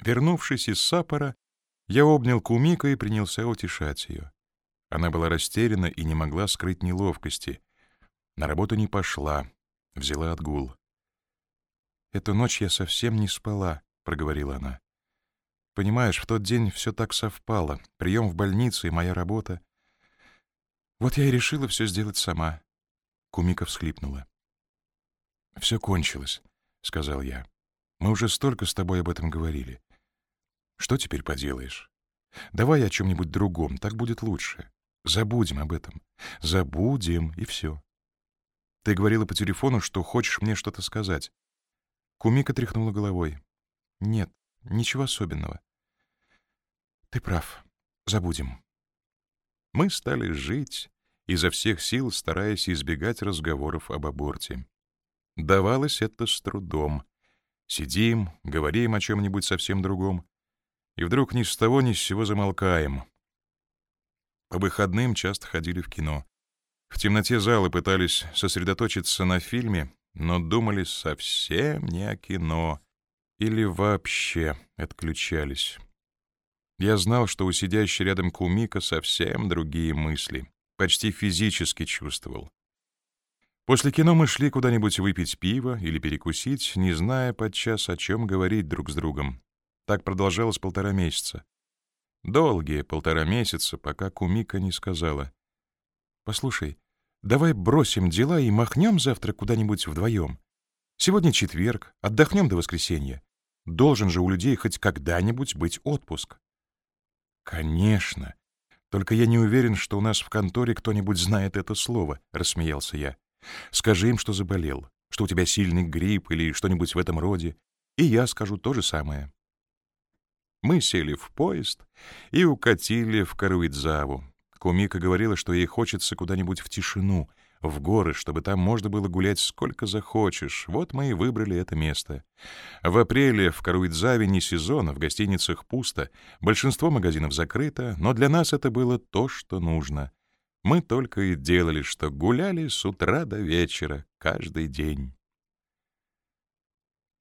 Вернувшись из Сапора, я обнял Кумика и принялся утешать ее. Она была растеряна и не могла скрыть неловкости. На работу не пошла, взяла отгул. «Эту ночь я совсем не спала», — проговорила она. «Понимаешь, в тот день все так совпало. Прием в больнице и моя работа. Вот я и решила все сделать сама». Кумика всхлипнула. «Все кончилось», — сказал я. «Мы уже столько с тобой об этом говорили. Что теперь поделаешь? Давай о чем-нибудь другом, так будет лучше. Забудем об этом. Забудем, и все. Ты говорила по телефону, что хочешь мне что-то сказать. Кумика тряхнула головой. Нет, ничего особенного. Ты прав. Забудем. Мы стали жить, изо всех сил стараясь избегать разговоров об аборте. Давалось это с трудом. Сидим, говорим о чем-нибудь совсем другом, и вдруг ни с того ни с сего замолкаем. По выходным часто ходили в кино. В темноте зала пытались сосредоточиться на фильме, но думали совсем не о кино или вообще отключались. Я знал, что у сидящей рядом Кумика совсем другие мысли, почти физически чувствовал. После кино мы шли куда-нибудь выпить пиво или перекусить, не зная подчас, о чем говорить друг с другом. Так продолжалось полтора месяца. Долгие полтора месяца, пока Кумика не сказала. «Послушай, давай бросим дела и махнем завтра куда-нибудь вдвоем. Сегодня четверг, отдохнем до воскресенья. Должен же у людей хоть когда-нибудь быть отпуск». «Конечно. Только я не уверен, что у нас в конторе кто-нибудь знает это слово», — рассмеялся я. «Скажи им, что заболел, что у тебя сильный грипп или что-нибудь в этом роде, и я скажу то же самое». Мы сели в поезд и укатили в Каруидзаву. Кумика говорила, что ей хочется куда-нибудь в тишину, в горы, чтобы там можно было гулять сколько захочешь. Вот мы и выбрали это место. В апреле в Каруидзаве не сезон, а в гостиницах пусто. Большинство магазинов закрыто, но для нас это было то, что нужно. Мы только и делали, что гуляли с утра до вечера, каждый день.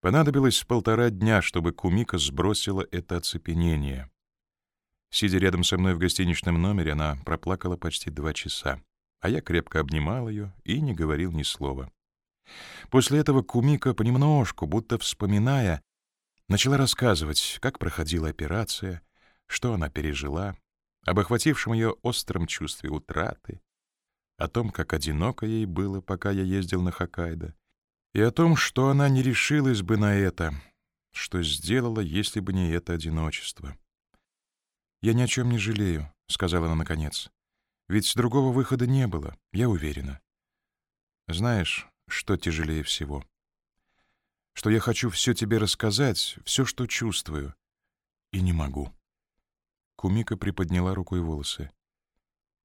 Понадобилось полтора дня, чтобы Кумика сбросила это оцепенение. Сидя рядом со мной в гостиничном номере, она проплакала почти два часа, а я крепко обнимал ее и не говорил ни слова. После этого Кумика понемножку, будто вспоминая, начала рассказывать, как проходила операция, что она пережила, об охватившем ее остром чувстве утраты, о том, как одиноко ей было, пока я ездил на Хоккайдо, и о том, что она не решилась бы на это, что сделала, если бы не это одиночество. «Я ни о чем не жалею», — сказала она наконец. «Ведь другого выхода не было, я уверена. Знаешь, что тяжелее всего? Что я хочу все тебе рассказать, все, что чувствую, и не могу». Кумика приподняла рукой волосы.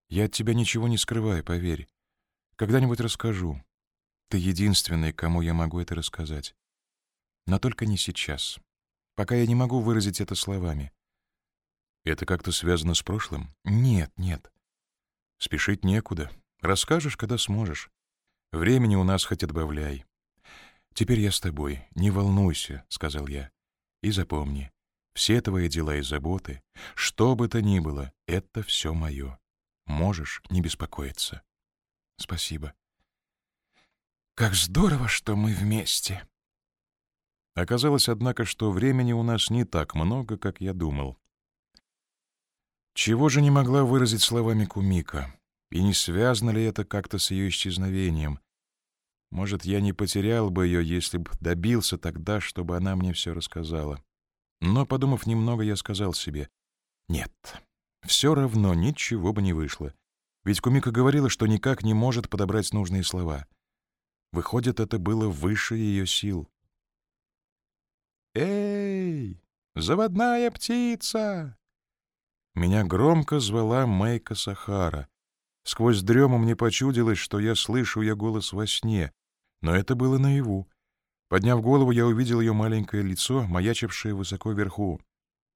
«Я от тебя ничего не скрываю, поверь. Когда-нибудь расскажу. Ты единственный, кому я могу это рассказать. Но только не сейчас. Пока я не могу выразить это словами. Это как-то связано с прошлым? Нет, нет. Спешить некуда. Расскажешь, когда сможешь. Времени у нас хоть отбавляй. Теперь я с тобой. Не волнуйся, — сказал я. И запомни, все твои дела и заботы, что бы то ни было, это все мое. Можешь не беспокоиться. Спасибо. Как здорово, что мы вместе. Оказалось, однако, что времени у нас не так много, как я думал. Чего же не могла выразить словами Кумика? И не связано ли это как-то с ее исчезновением? Может, я не потерял бы ее, если бы добился тогда, чтобы она мне все рассказала. Но, подумав немного, я сказал себе, нет, все равно ничего бы не вышло. Ведь Кумика говорила, что никак не может подобрать нужные слова — Выходит, это было выше ее сил. «Эй, заводная птица!» Меня громко звала Майка Сахара. Сквозь дрему мне почудилось, что я слышу ее голос во сне, но это было наяву. Подняв голову, я увидел ее маленькое лицо, маячившее высоко вверху.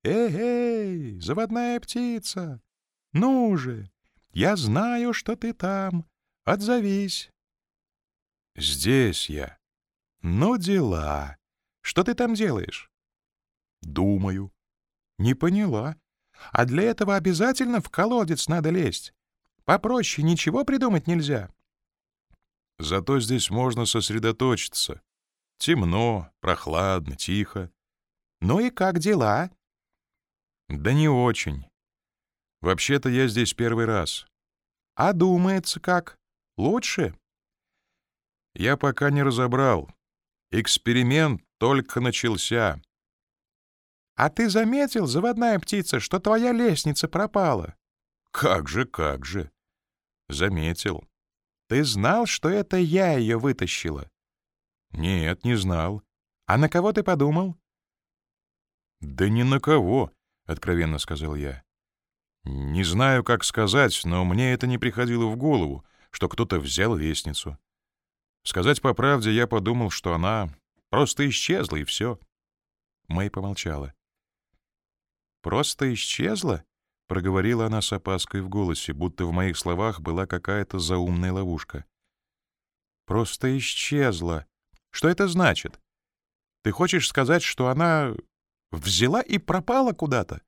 «Эй-эй, заводная птица! Ну же, я знаю, что ты там. Отзовись!» «Здесь я». «Ну, дела. Что ты там делаешь?» Думаю. Не поняла. А для этого обязательно в колодец надо лезть. Попроще ничего придумать нельзя. Зато здесь можно сосредоточиться. Темно, прохладно, тихо. Ну и как дела? Да не очень. Вообще-то я здесь первый раз. А думается как? Лучше? Я пока не разобрал. Эксперимент только начался. А ты заметил, заводная птица, что твоя лестница пропала? Как же, как же. Заметил. Ты знал, что это я ее вытащила? Нет, не знал. А на кого ты подумал? Да ни на кого, откровенно сказал я. Не знаю, как сказать, но мне это не приходило в голову, что кто-то взял лестницу. Сказать по правде, я подумал, что она просто исчезла, и все. Мэй помолчала. «Просто исчезла?» — проговорила она с опаской в голосе, будто в моих словах была какая-то заумная ловушка. «Просто исчезла. Что это значит? Ты хочешь сказать, что она взяла и пропала куда-то?»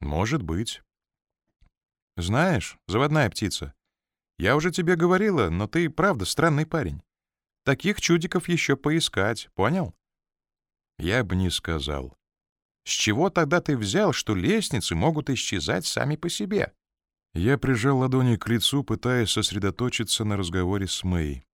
«Может быть». «Знаешь, заводная птица, я уже тебе говорила, но ты правда странный парень. Таких чудиков еще поискать, понял? Я бы не сказал. С чего тогда ты взял, что лестницы могут исчезать сами по себе? Я прижал ладони к лицу, пытаясь сосредоточиться на разговоре с Мэй.